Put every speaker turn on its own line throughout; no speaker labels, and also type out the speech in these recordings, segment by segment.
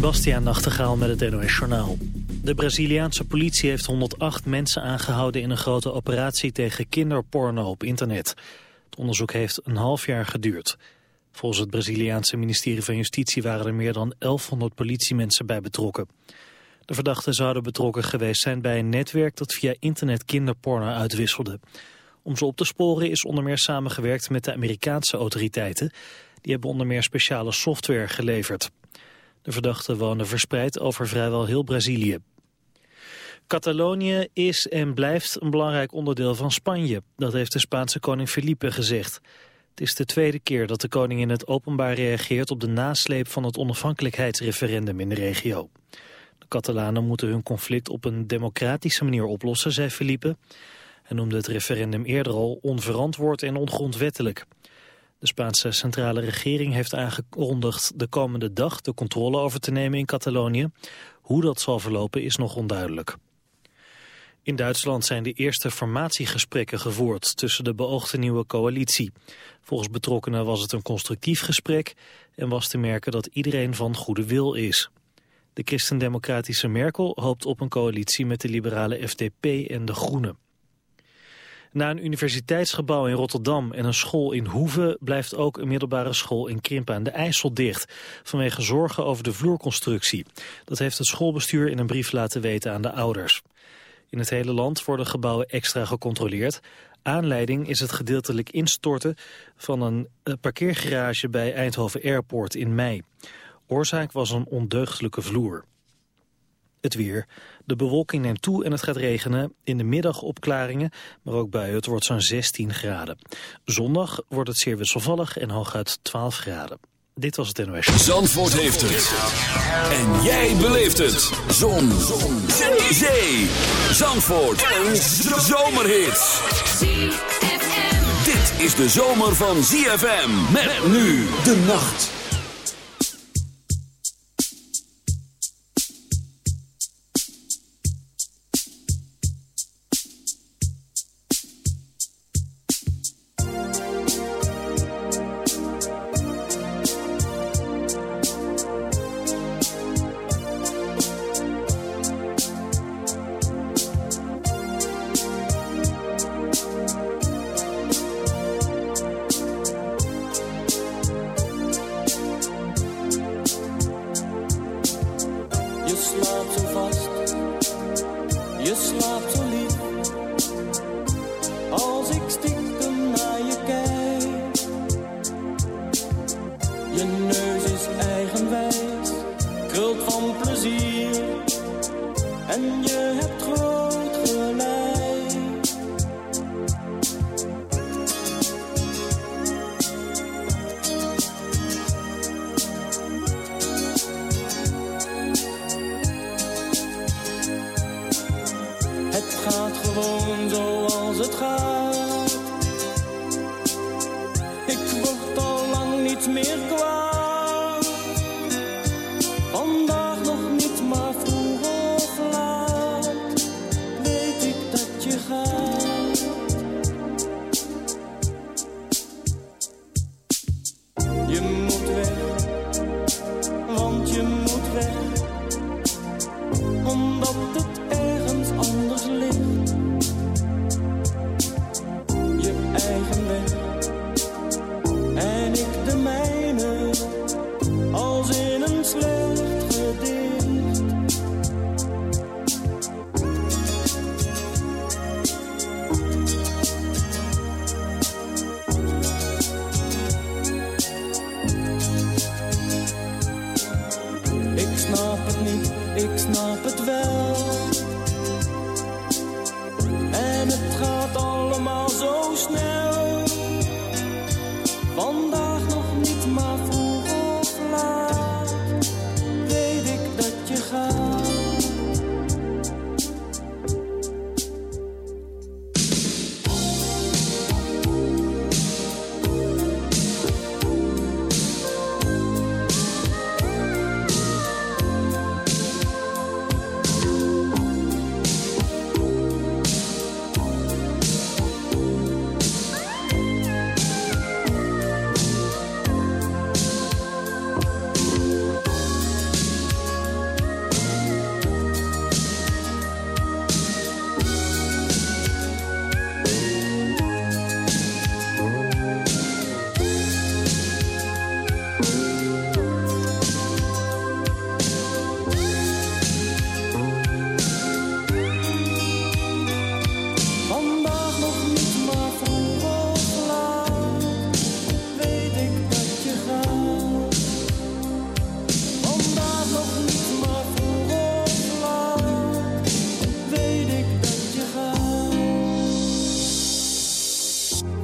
Bastiaan Nachtegaal met het NOS Journaal. De Braziliaanse politie heeft 108 mensen aangehouden in een grote operatie tegen kinderporno op internet. Het onderzoek heeft een half jaar geduurd. Volgens het Braziliaanse ministerie van Justitie waren er meer dan 1100 politiemensen bij betrokken. De verdachten zouden betrokken geweest zijn bij een netwerk dat via internet kinderporno uitwisselde. Om ze op te sporen is onder meer samengewerkt met de Amerikaanse autoriteiten. Die hebben onder meer speciale software geleverd. De verdachten wonen verspreid over vrijwel heel Brazilië. Catalonië is en blijft een belangrijk onderdeel van Spanje. Dat heeft de Spaanse koning Felipe gezegd. Het is de tweede keer dat de koning in het openbaar reageert op de nasleep van het onafhankelijkheidsreferendum in de regio. De Catalanen moeten hun conflict op een democratische manier oplossen, zei Felipe. Hij noemde het referendum eerder al onverantwoord en ongrondwettelijk. De Spaanse centrale regering heeft aangekondigd de komende dag de controle over te nemen in Catalonië. Hoe dat zal verlopen is nog onduidelijk. In Duitsland zijn de eerste formatiegesprekken gevoerd tussen de beoogde nieuwe coalitie. Volgens betrokkenen was het een constructief gesprek en was te merken dat iedereen van goede wil is. De christendemocratische Merkel hoopt op een coalitie met de liberale FDP en de Groenen. Na een universiteitsgebouw in Rotterdam en een school in Hoeve... blijft ook een middelbare school in Krimpen aan de IJssel dicht... vanwege zorgen over de vloerconstructie. Dat heeft het schoolbestuur in een brief laten weten aan de ouders. In het hele land worden gebouwen extra gecontroleerd. Aanleiding is het gedeeltelijk instorten van een eh, parkeergarage bij Eindhoven Airport in mei. Oorzaak was een ondeugdelijke vloer. Het weer. De bewolking neemt toe en het gaat regenen. In de middag opklaringen, maar ook buien. Het wordt zo'n 16 graden. Zondag wordt het zeer wisselvallig en hooguit 12 graden. Dit was het NOS.
Zandvoort heeft het. En jij beleeft het. Zon. Zon. Zee. Zandvoort. Een zomerhit. Dit is de zomer van ZFM. Met nu de nacht.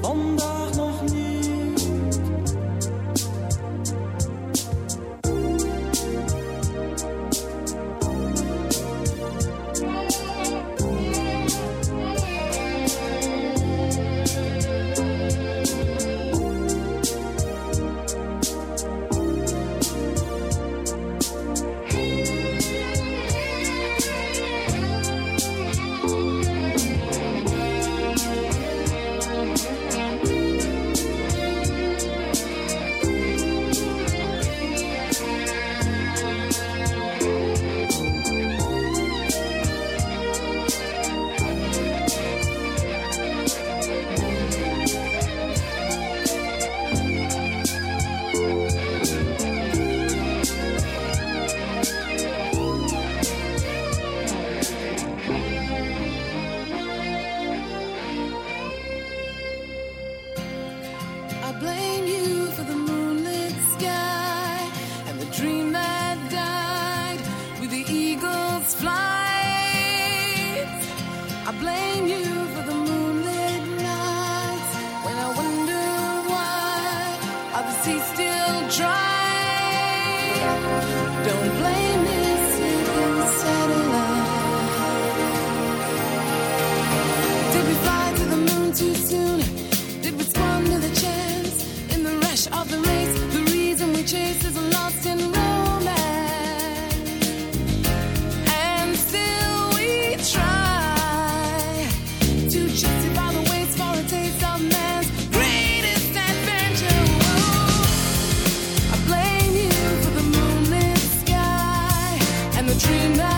Omdat dream that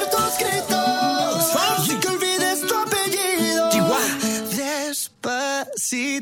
人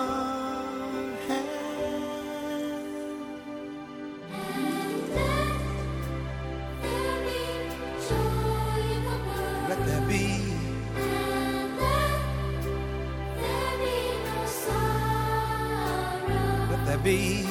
be.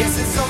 Yes, it's only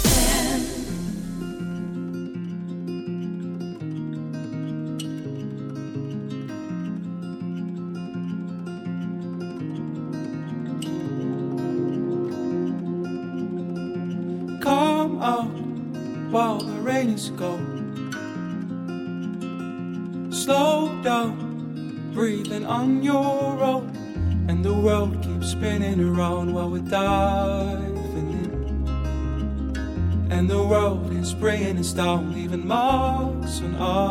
Us down, leaving marks on our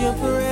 your
prayer.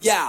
Yeah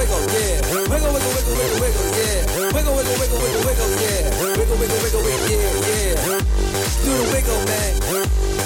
do the wiggle, man.